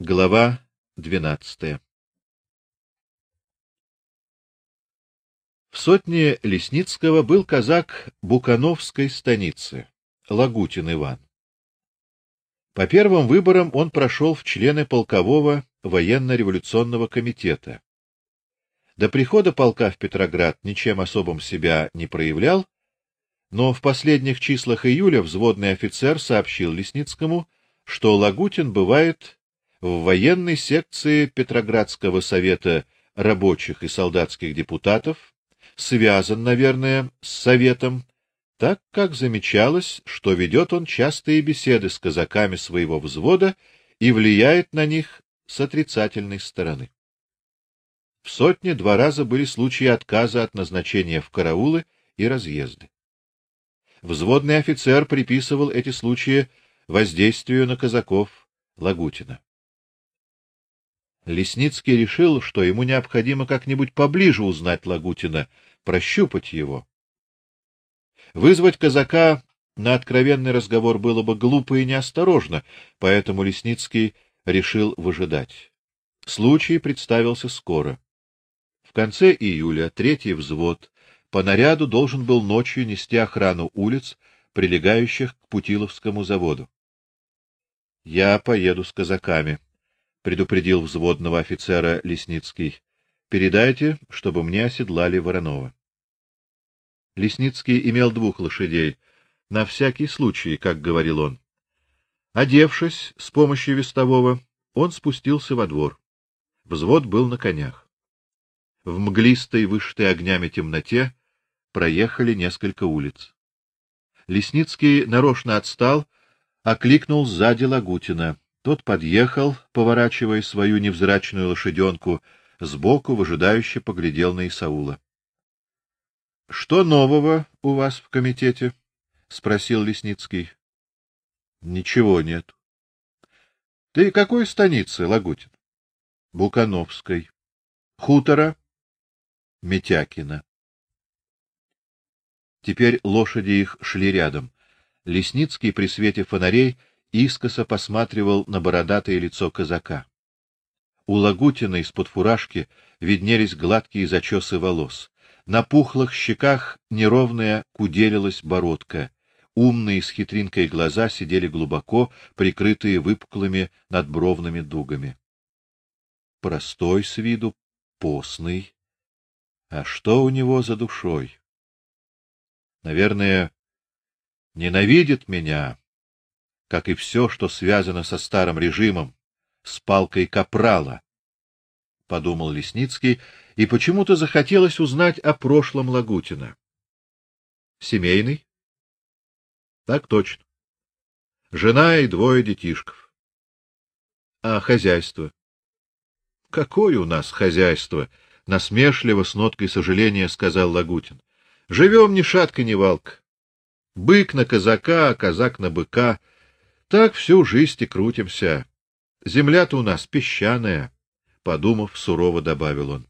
Глава двенадцатая. В сотне Лесницкого был казак Букановской станицы, Лагутин Иван. По первым выборам он прошел в члены полкового военно-революционного комитета. До прихода полка в Петроград ничем особым себя не проявлял, но в последних числах июля взводный офицер сообщил Лесницкому, что Лагутин бывает в военной секции Петроградского совета рабочих и солдатских депутатов, связан, наверное, с советом, так как замечалось, что ведет он частые беседы с казаками своего взвода и влияет на них с отрицательной стороны. В сотне два раза были случаи отказа от назначения в караулы и разъезды. Взводный офицер приписывал эти случаи воздействию на казаков Лагутина. Лесницкий решил, что ему необходимо как-нибудь поближе узнать Лагутина, прощупать его. Вызвать казака на откровенный разговор было бы глупо и неосторожно, поэтому Лесницкий решил выжидать. Случай представился скоро. В конце июля третий взвод по наряду должен был ночью нести охрану улиц, прилегающих к Путиловскому заводу. Я поеду с казаками, предупредил взводного офицера Лесницкий. Передайте, чтобы мне оседлали Воронова. Лесницкий имел двух лошадей, на всякий случай, как говорил он. Одевшись с помощью вестового, он спустился во двор. Взвод был на конях. В мглистой, вышитой огнями темноте проехали несколько улиц. Лесницкий нарочно отстал, окликнул сзади Лагутина. Тот подъехал, поворачивая свою невзрачную лошаденку, сбоку выжидающе поглядел на Исаула. — Что нового у вас в комитете? — спросил Лесницкий. — Ничего нет. — Ты какой станицы, Лагутин? — Букановской. — Хутора? — Метякина. Теперь лошади их шли рядом. Лесницкий при свете фонарей искоса посматривал на бородатое лицо казака. У Лагутина из-под фуражки виднелись гладкие зачесы волос. На пухлых щеках неровная куделилась бородка. Умные с хитринкой глаза сидели глубоко, прикрытые выпуклыми надбровными дугами. Простой с виду, постный. А что у него за душой? Наверное, ненавидит меня, как и все, что связано со старым режимом, с палкой капрала, подумал Лесницкий, и почему-то захотелось узнать о прошлом Лагутина. Семейный? Так точно. Жена и двое детишков. А хозяйство? Какое у нас хозяйство? насмешливо с ноткой сожаления сказал Лагутин. Живем ни шатка ни валка. Бык на казака, а казак на быка. Так всю жизнь и крутимся. Земля-то у нас песчаная, подумав, сурово добавил он.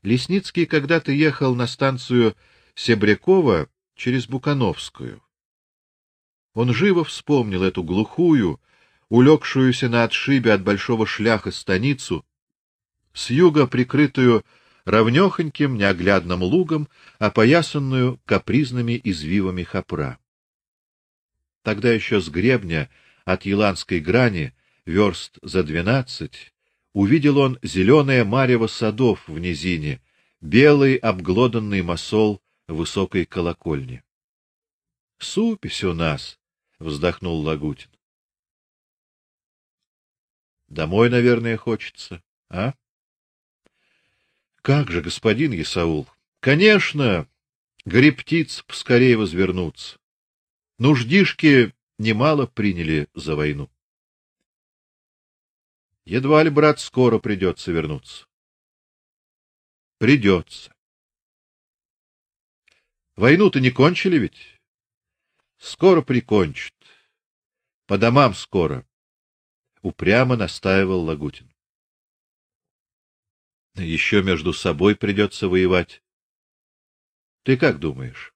Лесницкий когда-то ехал на станцию Себрякова через Букановскую. Он живо вспомнил эту глухую, улегшуюся на отшибе от большого шляха станицу, с юга прикрытую равнёхоньким неоглядным лугом, опоясанную капризными извивами хопра. Тогда еще с гребня от еланской грани верст за двенадцать увидел он зеленое марево садов в низине, белый обглоданный мосол высокой колокольни. Супись у нас, вздохнул Лагутин. Домой, наверное, хочется, а? Как же, господин Исаул? Конечно, гребтиц поскорее возвернуться. Нуждишки немало приняли за войну. Едва ли, брат, скоро придется вернуться. Придется. Войну-то не кончили ведь? Скоро прикончат. По домам скоро. Упрямо настаивал Лагутин. Еще между собой придется воевать. Ты как думаешь?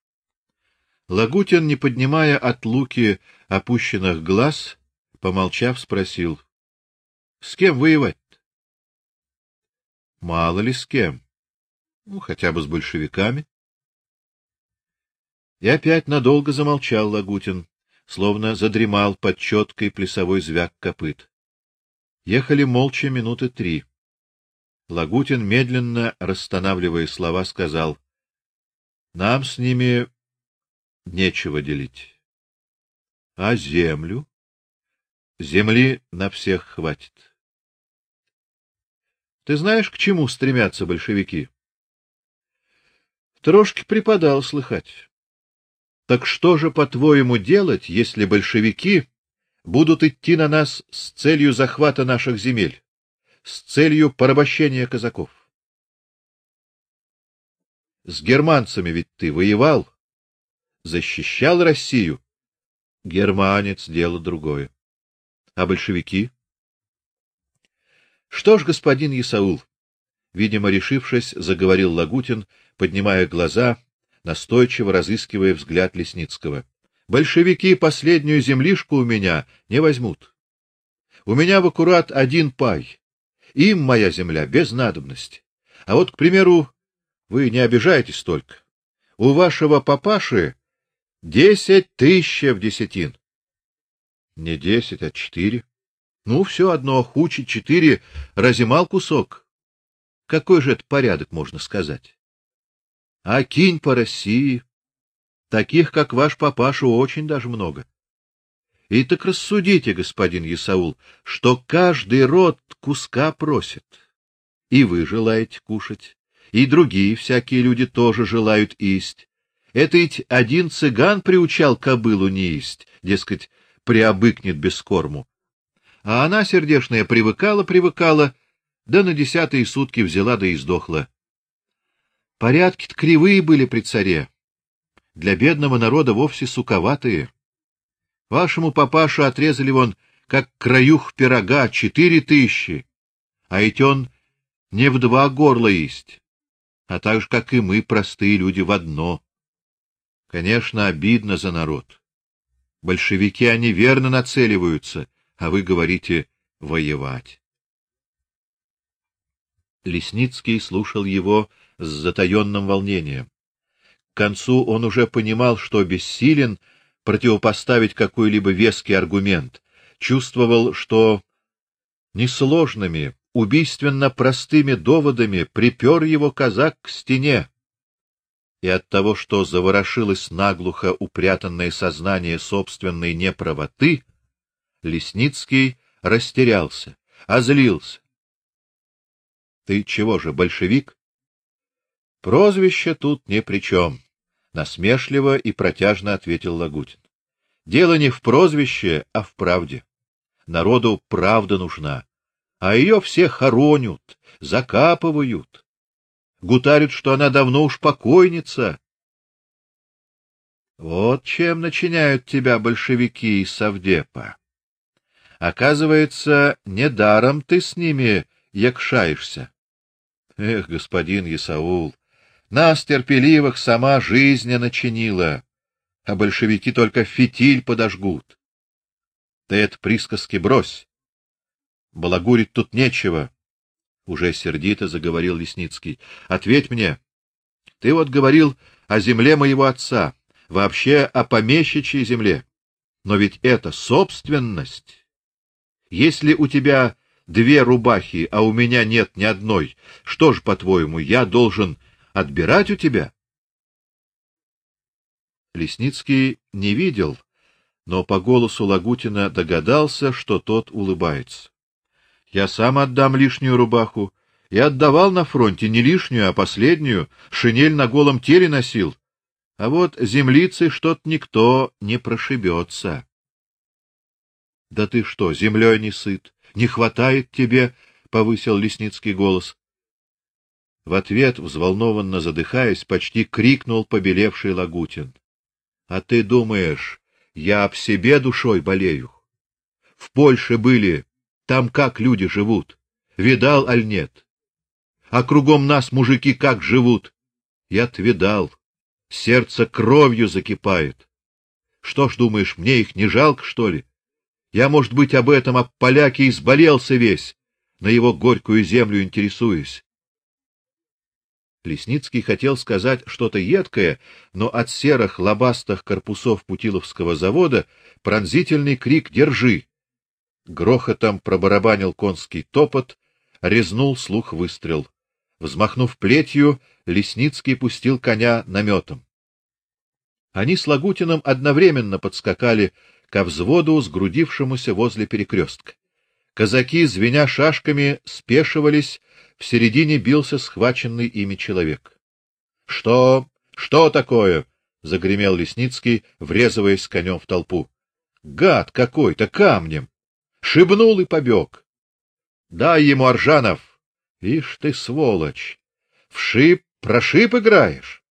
Лагутин, не поднимая от Луки опущенных глаз, помолчав, спросил: С кем воевать? Мало ли с кем. Ну, хотя бы с большевиками. И опять надолго замолчал Лагутин, словно задремал под четкой плясовой звяк копыт. Ехали молча минуты три. Лагутин, медленно расстанавливая слова, сказал: "Нам с ними нечего делить. А землю? Земли на всех хватит. Ты знаешь, к чему стремятся большевики? Трошки преподал слыхать. Так что же, по-твоему, делать, если большевики будут идти на нас с целью захвата наших земель, с целью порабощения казаков? С германцами ведь ты воевал, защищал Россию. Германец дело другое. А большевики? Что ж, господин Исаул, видимо, решившись, заговорил Лагутин, поднимая глаза, настойчиво разыскивая взгляд Лесницкого. Большевики последнюю землишку у меня не возьмут. У меня в аккурат один пай. Им моя земля без надобности. А вот, к примеру, вы не обижайтесь только. У вашего папаши десять тысяч в десятин. Не десять, а четыре. Ну, все одно, хучи четыре, разимал кусок. Какой же это порядок, можно сказать? А кинь по России. Таких, как ваш папаша, очень даже много. И так рассудите, господин Исаул, что каждый род куска просит. И вы желаете кушать, и другие всякие люди тоже желают есть. Это ведь один цыган приучал кобылу не есть, дескать, приобыкнет без корму. А она сердешная привыкала, привыкала, да на десятые сутки взяла да и сдохла. Порядки-то кривые были при царе. Для бедного народа вовсе суковатые. Вашему папашу отрезали вон, как краюх пирога, четыре тысячи, а ведь он не в два горла есть, а так же, как и мы, простые люди, в одно. Конечно, обидно за народ. Большевики они верно нацеливаются, а вы говорите воевать. Лесницкий слушал его с затаенным волнением. К концу он уже понимал, что бессилен противопоставить какой-либо веский аргумент, чувствовал, что несложными, убийственно простыми доводами припер его казак к стене и от того, что заворошилось наглухо упрятанное сознание собственной неправоты, Лесницкий растерялся, озлился. Ты чего же, большевик? Прозвище тут ни при чем, насмешливо и протяжно ответил Лагутин. Дело не в прозвище, а в правде. Народу правда нужна, а ее все хоронят, закапывают гутарят, что она давно уж покойница. Вот чем начиняют тебя большевики из Совдепа. Оказывается, недаром ты с ними якшаешься. Эх, господин Исаул, нас терпеливых сама жизнь начинила, а большевики только фитиль подожгут. Ты это присказки брось. Балагурить тут нечего уже сердито заговорил Лесницкий. Ответь мне. Ты вот говорил о земле моего отца, вообще о помещичьей земле. Но ведь это собственность. Если у тебя две рубахи, а у меня нет ни одной, что ж, по-твоему, я должен отбирать у тебя? Лесницкий не видел, но по голосу Лагутина догадался, что тот улыбается. Я сам отдам лишнюю рубаху. И отдавал на фронте не лишнюю, а последнюю, шинель на голом теле носил. А вот землицы что-то никто не прошибется. Да ты что, землей не сыт? Не хватает тебе, повысил лесницкий голос. В ответ, взволнованно задыхаясь, почти крикнул побелевший Лагутин: "А ты думаешь, я об себе душой болею? В Польше были там как люди живут? Видал аль нет? А кругом нас мужики как живут? Я-то видал. Сердце кровью закипает. Что ж думаешь, мне их не жалко, что ли? Я, может быть, об этом, об поляке изболелся весь, на его горькую землю интересуюсь. Лесницкий хотел сказать что-то едкое, но от серых лобастых корпусов Путиловского завода пронзительный крик «Держи!» Грохотом пробарабанил конский топот, резнул слух выстрел. Взмахнув плетью, Лесницкий пустил коня наметом. Они с Лагутиным одновременно подскакали ко взводу, сгрудившемуся возле перекрестка. Казаки, звеня шашками, спешивались, в середине бился схваченный ими человек. Что? Что такое? загремел Лесницкий, врезываясь конем в толпу. Гад какой-то камнем шибнул и побег. Дай ему Аржанов. Ишь ты сволочь. В шип, прошиб играешь.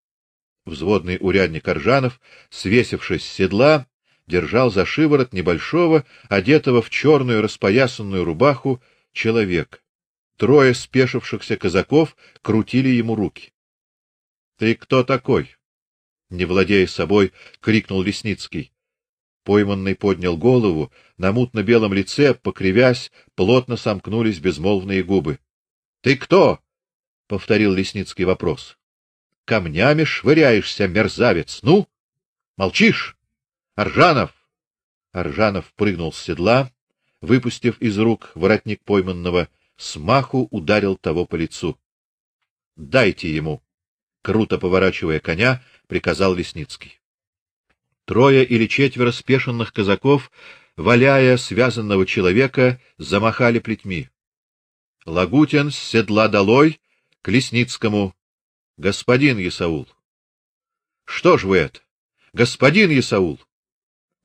Взводный урядник Аржанов, свесившись с седла, держал за шиворот небольшого, одетого в черную распоясанную рубаху, человека. Трое спешившихся казаков крутили ему руки. Ты кто такой? не владея собой, крикнул Лесницкий. Пойманный поднял голову, на мутно-белом лице, покривясь, плотно сомкнулись безмолвные губы. Ты кто? повторил Лесницкий вопрос. Камнями швыряешься, мерзавец. Ну, молчишь? Аржанов. Аржанов прыгнул с седла, выпустив из рук воротник пойманного, смаху ударил того по лицу. Дайте ему, круто поворачивая коня, приказал Лесницкий. Трое или четверо спешенных казаков, валяя связанного человека, замахали плетьми. Лагутин с седла долой к Лесницкому. Господин Исаул. Что ж вы это? Господин Исаул.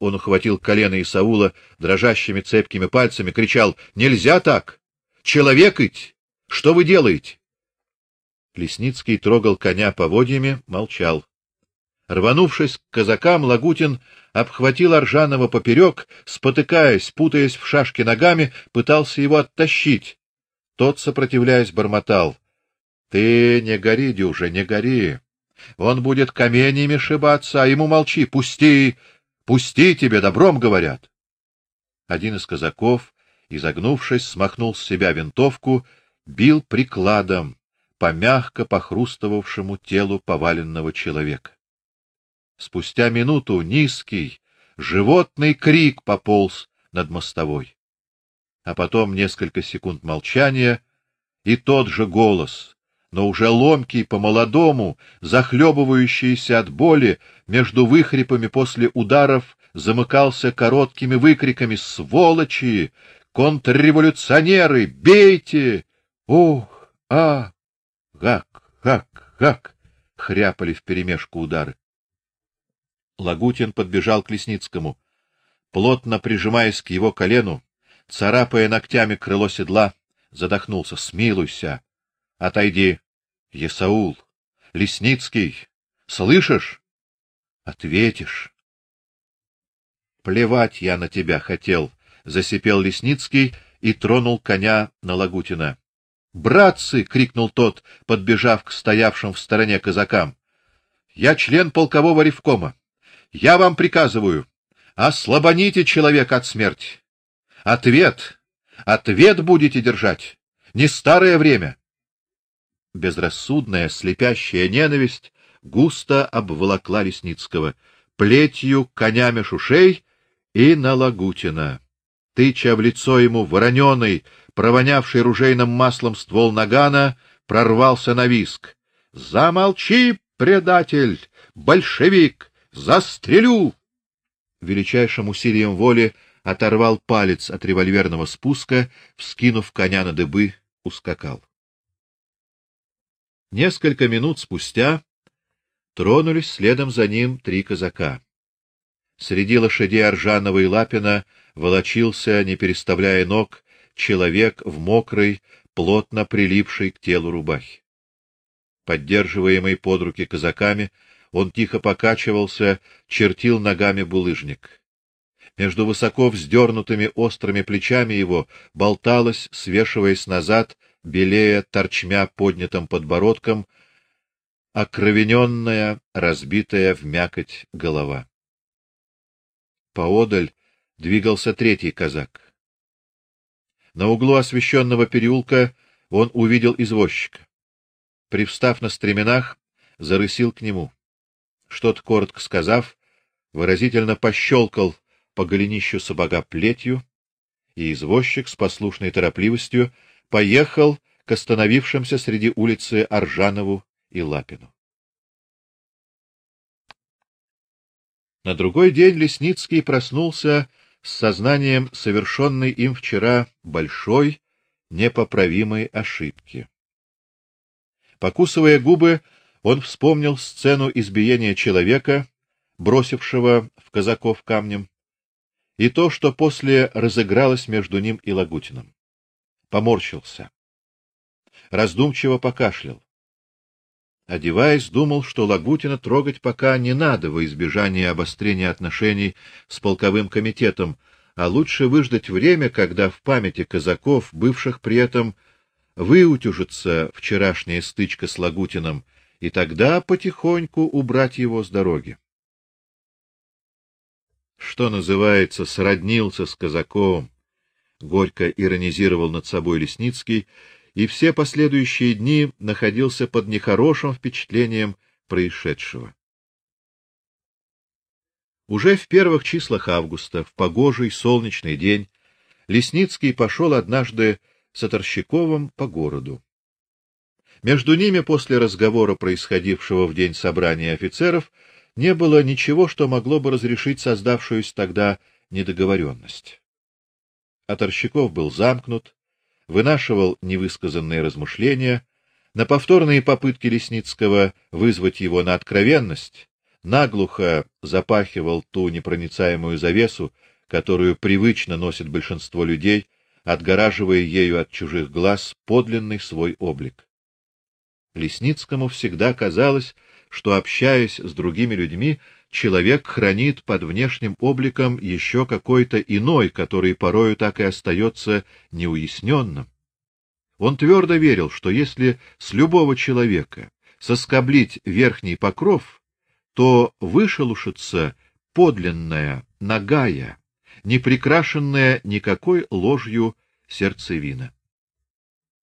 Он ухватил колено Исаула дрожащими цепкими пальцами, кричал: "Нельзя так! Человек ить! Что вы делаете?" Лесницкий трогал коня поводьями, молчал. Рванувшись к казакам, Лагутин обхватил Аржанова поперек, спотыкаясь, путаясь в шашке ногами, пытался его оттащить. Тот, сопротивляясь, бормотал: "Ты не гори, дюже, не гори. Он будет каменями шибаться, а ему молчи, пусти, пусти тебе, добром говорят". Один из казаков, изогнувшись, смахнул с себя винтовку, бил прикладом по мягко похрустывавшему телу поваленного человека. Спустя минуту низкий, животный крик пополз над мостовой. А потом несколько секунд молчания, и тот же голос, но уже ломкий по-молодому, захлебывающийся от боли, между выхрипами после ударов замыкался короткими выкриками: "Сволочи! Контрреволюционеры! Бейте! Ух! А! Гак! Гак! Гак!" хряпали вперемешку удары. Лагутин подбежал к Лесницкому. Плотно прижимаясь к его колену, царапая ногтями крыло седла, задохнулся: "Смилуйся. Отойди. Есаул, Лесницкий, слышишь? Ответишь. Плевать я на тебя хотел", засипел Лесницкий и тронул коня на Лагутина. "Братцы!" крикнул тот, подбежав к стоявшим в стороне казакам. "Я член полкового ревкома. Я вам приказываю, ослабоните человека от смерти. Ответ, ответ будете держать. Не старое время. Безрассудная, слепящая ненависть густо обволокла Лесницкого, плетью, конями шушей и на Лагутина. Тыча в лицо ему вороненый, провонявший ружейным маслом ствол нагана, прорвался на виск. Замолчи, предатель, большевик, Застрелю! Величайшим усилием воли оторвал палец от револьверного спуска, вскинув коня на дыбы, ускакал. Несколько минут спустя тронулись следом за ним три казака. Среди лошадей Аржанова и Лапина волочился, не переставляя ног, человек в мокрой, плотно прилипшей к телу рубахе. Поддерживаемый под руки казаками, он тихо покачивался, чертил ногами булыжник. Между высоко вздернутыми острыми плечами его болталась, свешиваясь назад, белея торчмя поднятым подбородком, окровененная, разбитая в мякоть голова. Поодаль, двигался третий казак. На углу освещенного переулка он увидел извозчика. Привстав на стременах, зарысил к нему. Что-то коротко сказав, выразительно пощелкал по голенищу сапога плетью, и извозчик с послушной торопливостью поехал к остановившимся среди улицы Аржанову и Лапину. На другой день Лесницкий проснулся с сознанием совершенной им вчера большой, непоправимой ошибки. Покусывая губы, он вспомнил сцену избиения человека, бросившего в казаков камнем, и то, что после разыгралось между ним и Лагутиным. Поморщился. Раздумчиво покашлял. Одеваясь, думал, что Лагутина трогать пока не надо во избежание обострения отношений с полковым комитетом, а лучше выждать время, когда в памяти казаков, бывших при этом, выутюжится вчерашняя стычка с Лагутиным, и тогда потихоньку убрать его с дороги что называется, сроднился с казаком, горько иронизировал над собой Лесницкий, и все последующие дни находился под нехорошим впечатлением происшедшего. Уже в первых числах августа, в погожий солнечный день, Лесницкий пошел однажды с Оторщиковым по городу. Между ними после разговора, происходившего в день собрания офицеров, не было ничего, что могло бы разрешить создавшуюся тогда недоговоренность. Оторщиков был замкнут, вынашивал невысказанные размышления, на повторные попытки Лесницкого вызвать его на откровенность, наглухо запахивал ту непроницаемую завесу, которую привычно носит большинство людей, отгораживая ею от чужих глаз подлинный свой облик. Лесницкому всегда казалось, что, общаясь с другими людьми, человек хранит под внешним обликом еще какой-то иной, который порою так и остается неуясненным. Он твердо верил, что если с любого человека соскоблить верхний покров, то вышелушится подлинная, нагая, не прикрашенная никакой ложью сердцевина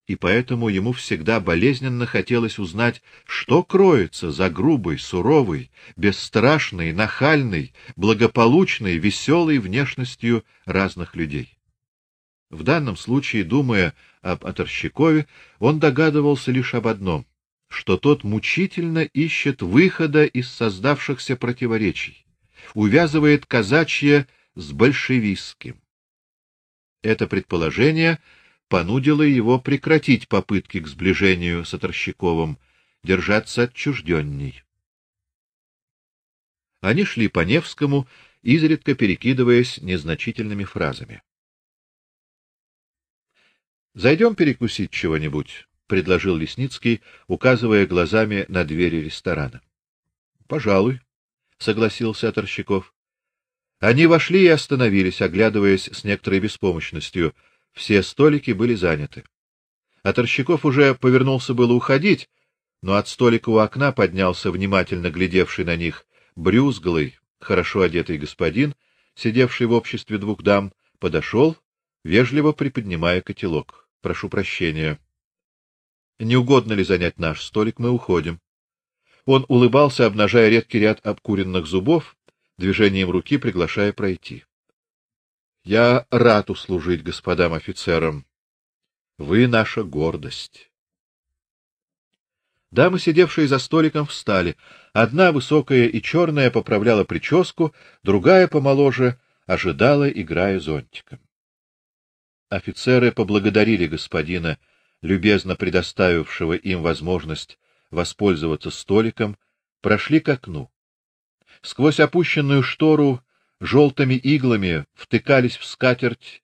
и поэтому ему всегда болезненно хотелось узнать, что кроется за грубой, суровой, бесстрашной, нахальной, благополучной, веселой внешностью разных людей. В данном случае, думая об Оторщикове, он догадывался лишь об одном, что тот мучительно ищет выхода из создавшихся противоречий, увязывает казачье с большевистским. Это предположение — понудило его прекратить попытки к сближению с Оторщиковым, держаться отчужденней. Они шли по Невскому, изредка перекидываясь незначительными фразами. Зайдем перекусить чего-нибудь, предложил Лесницкий, указывая глазами на двери ресторана. Пожалуй, согласился Оторщиков. Они вошли и остановились, оглядываясь с некоторой беспомощностью. Все столики были заняты. А Торщиков уже повернулся было уходить, но от столика у окна поднялся внимательно глядевший на них брюзглый, хорошо одетый господин, сидевший в обществе двух дам, подошел, вежливо приподнимая котелок. Прошу прощения. Не угодно ли занять наш столик, мы уходим. Он улыбался, обнажая редкий ряд обкуренных зубов, движением руки приглашая пройти. Я рад услужить господам офицерам. Вы наша гордость. Дамы, сидевшие за столиком, встали. Одна высокая и черная поправляла прическу, другая помоложе ожидала, играя зонтиком. Офицеры поблагодарили господина, любезно предоставившего им возможность воспользоваться столиком, прошли к окну. Сквозь опущенную штору желтыми иглами втыкались в скатерть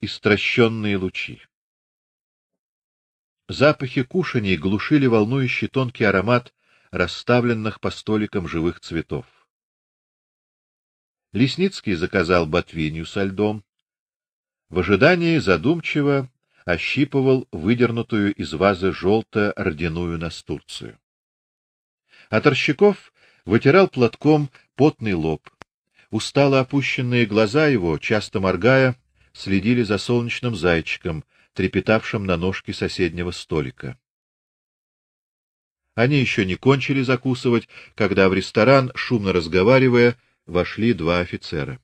истращенные лучи. Запахи кушаний глушили волнующий тонкий аромат расставленных по столикам живых цветов. Лесницкий заказал ботвинью со льдом. В ожидании задумчиво ощипывал выдернутую из вазы желто-родяную настурцию. А Торщиков вытирал платком потный лоб Устало опущенные глаза его, часто моргая, следили за солнечным зайчиком, трепетавшим на ножке соседнего столика. Они еще не кончили закусывать, когда в ресторан, шумно разговаривая, вошли два офицера.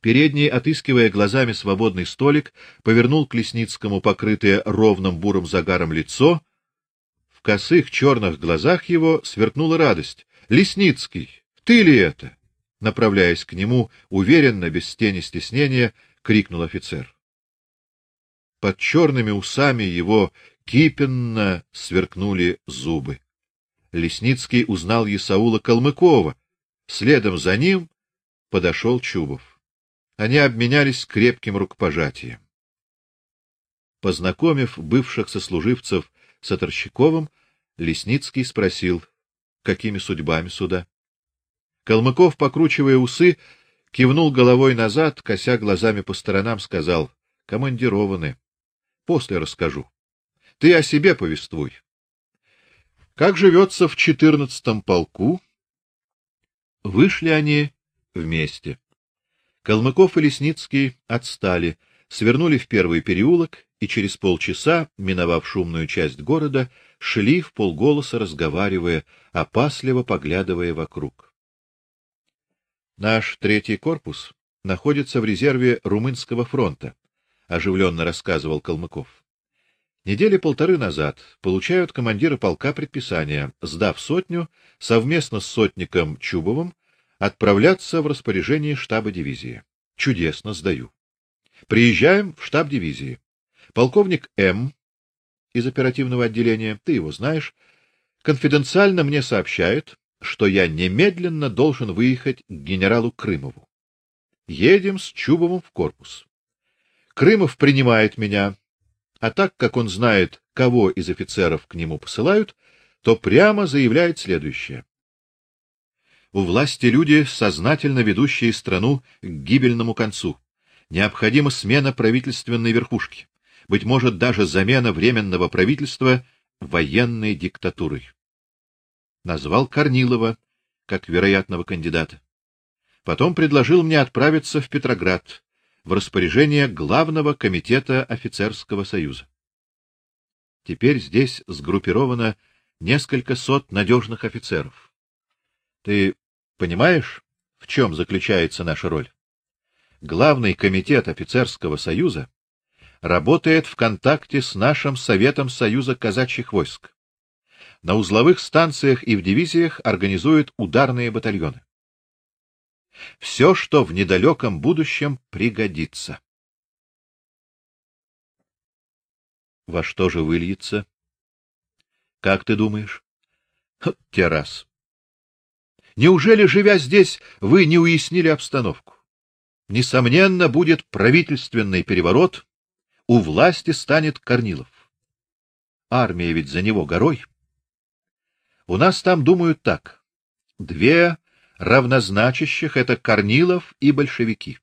Передний, отыскивая глазами свободный столик, повернул к Лесницкому покрытое ровным бурым загаром лицо. В косых черных глазах его сверкнула радость. Лесницкий, ты ли это? Направляясь к нему, уверенно, без тени стеснения, крикнул офицер. Под черными усами его кипенно сверкнули зубы. Лесницкий узнал Исаула Калмыкова. Следом за ним подошел Чубов. Они обменялись крепким рукопожатием. Познакомив бывших сослуживцев с Оторщиковым, Лесницкий спросил: "Какими судьбами сюда?" Калмыков, покручивая усы, кивнул головой назад, кося глазами по сторонам, сказал: "Командированы. После расскажу. Ты о себе повествуй. Как живется в четырнадцатом полку?" Вышли они вместе. Калмыков и Лесницкий отстали, свернули в первый переулок и через полчаса, миновав шумную часть города, шли в полголоса разговаривая, опасливо поглядывая вокруг. Наш третий корпус находится в резерве румынского фронта, оживленно рассказывал Калмыков. Недели полторы назад получают командиры полка предписание, сдав сотню, совместно с сотником Чубовым отправляться в распоряжение штаба дивизии. Чудесно сдаю. Приезжаем в штаб дивизии. Полковник М из оперативного отделения, ты его знаешь, конфиденциально мне сообщает, что я немедленно должен выехать к генералу Крымову. Едем с Чубовым в корпус. Крымов принимает меня, а так как он знает, кого из офицеров к нему посылают, то прямо заявляет следующее: у власти люди, сознательно ведущие страну к гибельному концу. Необходима смена правительственной верхушки, быть может, даже замена временного правительства военной диктатурой. Назвал Корнилова как вероятного кандидата. Потом предложил мне отправиться в Петроград в распоряжение главного комитета офицерского союза. Теперь здесь сгруппировано несколько сот надежных офицеров. Ты Понимаешь, в чем заключается наша роль? Главный комитет офицерского союза работает в контакте с нашим советом союза казачьих войск. На узловых станциях и в дивизиях организуют ударные батальоны. Все, что в недалеком будущем пригодится. Во что же выльется? Как ты думаешь? Террас. Неужели, живя здесь, вы не уяснили обстановку? Несомненно, будет правительственный переворот, у власти станет Корнилов. Армия ведь за него горой. У нас там думают так: две равнозначащих это Корнилов и большевики.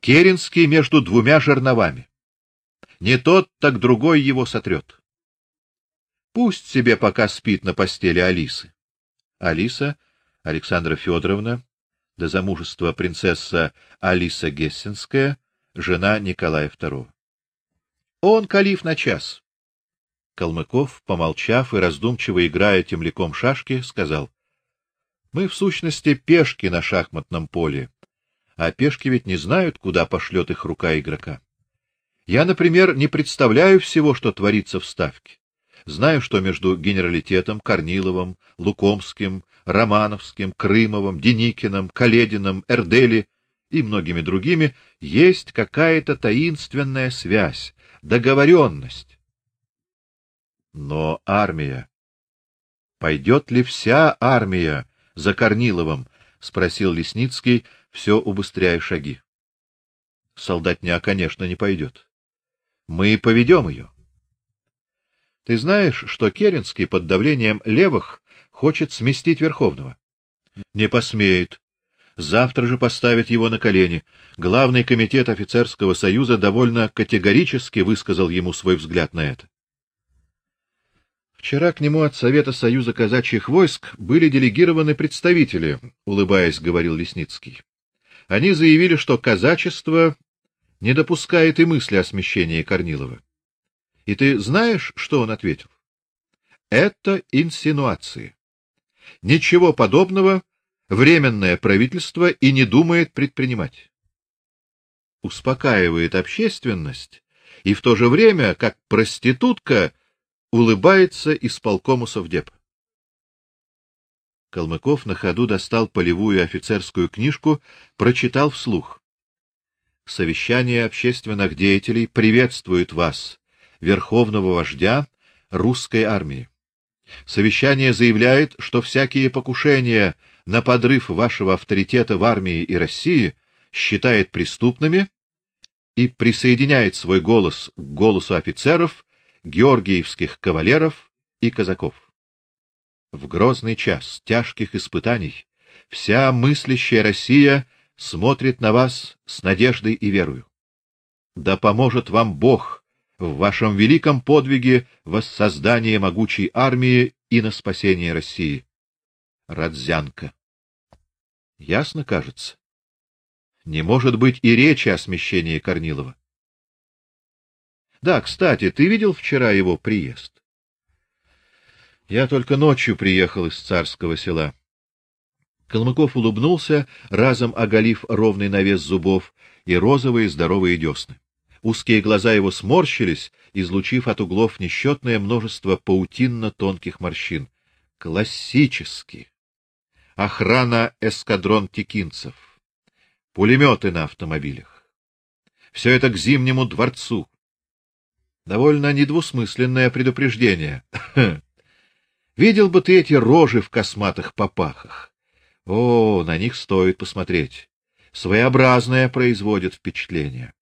Керенский между двумя жерновами. Не тот, так другой его сотрет. Пусть себе пока спит на постели Алисы. Алиса Александра Федоровна, до замужества принцесса Алиса Гессенская, жена Николая II. Он калиф на час. Калмыков, помолчав и раздумчиво играя темляком шашки, сказал: Мы в сущности пешки на шахматном поле, а пешки ведь не знают, куда пошлет их рука игрока. Я, например, не представляю всего, что творится в ставке. Знаю, что между генералитетом Корниловым, Лукомским, Романовским, Крымовым, Деникиным, Калединым, Эрдели и многими другими есть какая-то таинственная связь, договоренность. Но армия пойдет ли вся армия за Корниловым? спросил Лесницкий, все убыстряя шаги. Солдатня, конечно, не пойдет. Мы поведем ее. Ты знаешь, что Керенский под давлением левых хочет сместить Верховного? Не посмеет. Завтра же поставит его на колени. Главный комитет офицерского союза довольно категорически высказал ему свой взгляд на это. Вчера к нему от Совета Союза казачьих войск были делегированы представители, улыбаясь, говорил Лесницкий. Они заявили, что казачество не допускает и мысли о смещении Корнилова. И ты знаешь, что он ответил? Это инсинуации. Ничего подобного временное правительство и не думает предпринимать. Успокаивает общественность и в то же время, как проститутка, улыбается исполкому совдеп. Калмыков на ходу достал полевую офицерскую книжку, прочитал вслух. Совещание общественных деятелей приветствует вас, верховного вождя русской армии. Совещание заявляет, что всякие покушения на подрыв вашего авторитета в армии и России считает преступными и присоединяет свой голос к голосу офицеров георгиевских кавалеров и казаков. В грозный час тяжких испытаний вся мыслящая Россия смотрит на вас с надеждой и верою. Да поможет вам Бог в вашем великом подвиге воссоздания могучей армии и на спасение России. Радзянка. Ясно, кажется. Не может быть и речи о смещении Корнилова. Да, кстати, ты видел вчера его приезд? Я только ночью приехал из царского села. Калмыков улыбнулся, разом оголив ровный навес зубов и розовые здоровые десны. Узкие глаза его сморщились, излучив от углов несчетное множество паутинно-тонких морщин. Классический. Охрана эскадрон текинцев. Пулеметы на автомобилях. Все это к Зимнему дворцу. Довольно недвусмысленное предупреждение. Видел бы ты эти рожи в косматых попахах. О, на них стоит посмотреть. Своеобразное производит впечатление.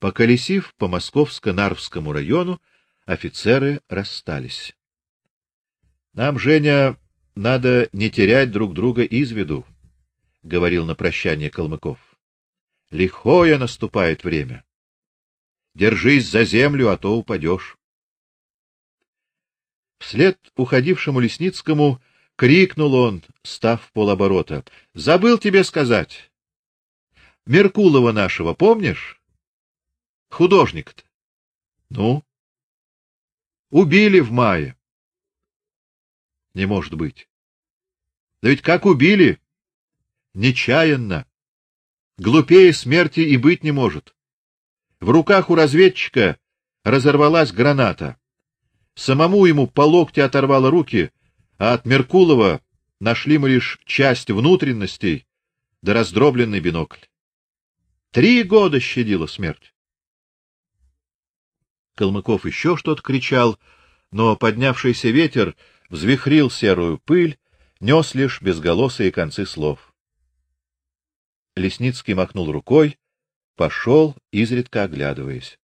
Поколесив по Московско-Нарвскому району, офицеры расстались. Нам, Женя, надо не терять друг друга из виду, говорил на прощание Калмыков. Лихое наступает время. Держись за землю, а то упадешь. Вслед уходившему Лесницкому крикнул он, став в полоборота: "Забыл тебе сказать. Меркулова нашего, помнишь? Художник-то. Ну, убили в мае. Не может быть. Да ведь как убили? Нечаянно. Глупее смерти и быть не может. В руках у разведчика разорвалась граната. Самому ему по локте оторвало руки, а от Меркулова нашли мы лишь часть внутренностей да раздробленный бинокль. Три года щадила смерть. Калмыков еще что-то кричал, но поднявшийся ветер взвихрил серую пыль, нес лишь безголосые концы слов. Лесницкий махнул рукой, пошел, изредка оглядываясь.